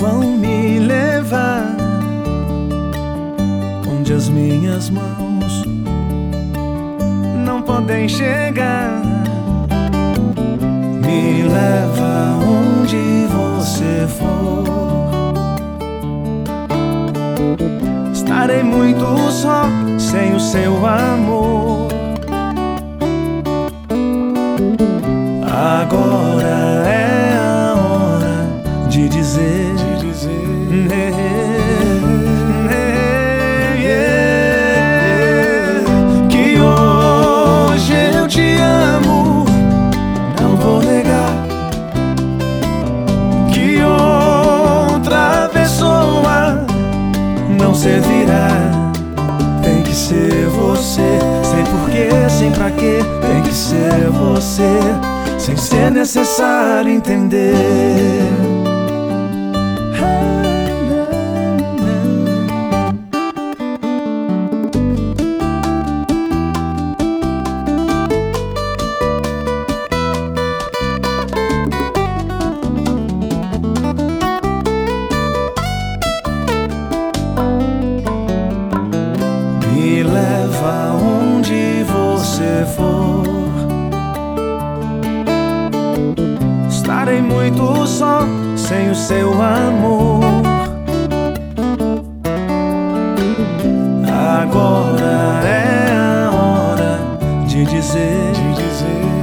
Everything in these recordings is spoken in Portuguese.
vão me levar onde as minhas mãos não podem chegar. Me leva onde você for. Estarei muito só sem o seu amor. Agora é a hora de dizer que hoje eu te amo, não vou negar que outra pessoa não servirá. Tem que ser você, sem porquê, sem pra quê, tem que ser você, sem ser necessário entender. Você for. Estarei muito só sem o seu amor. Agora é a hora de dizer, de dizer.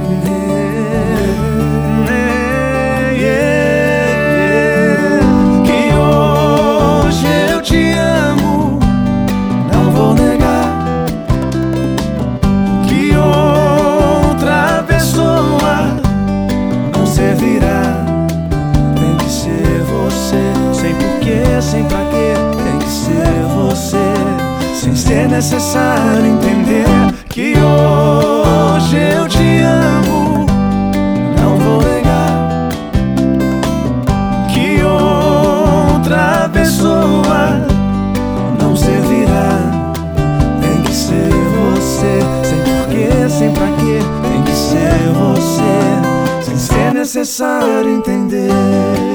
Servirá. Tem que ser você, sem porquê, sem pra quê. Tem que ser você, sem ser necessário entender que hoje eu te amo. Não vou negar que outra pessoa não servirá. Tem que ser você, sem porquê, sem pra quê. Tem que ser você, necessário entender.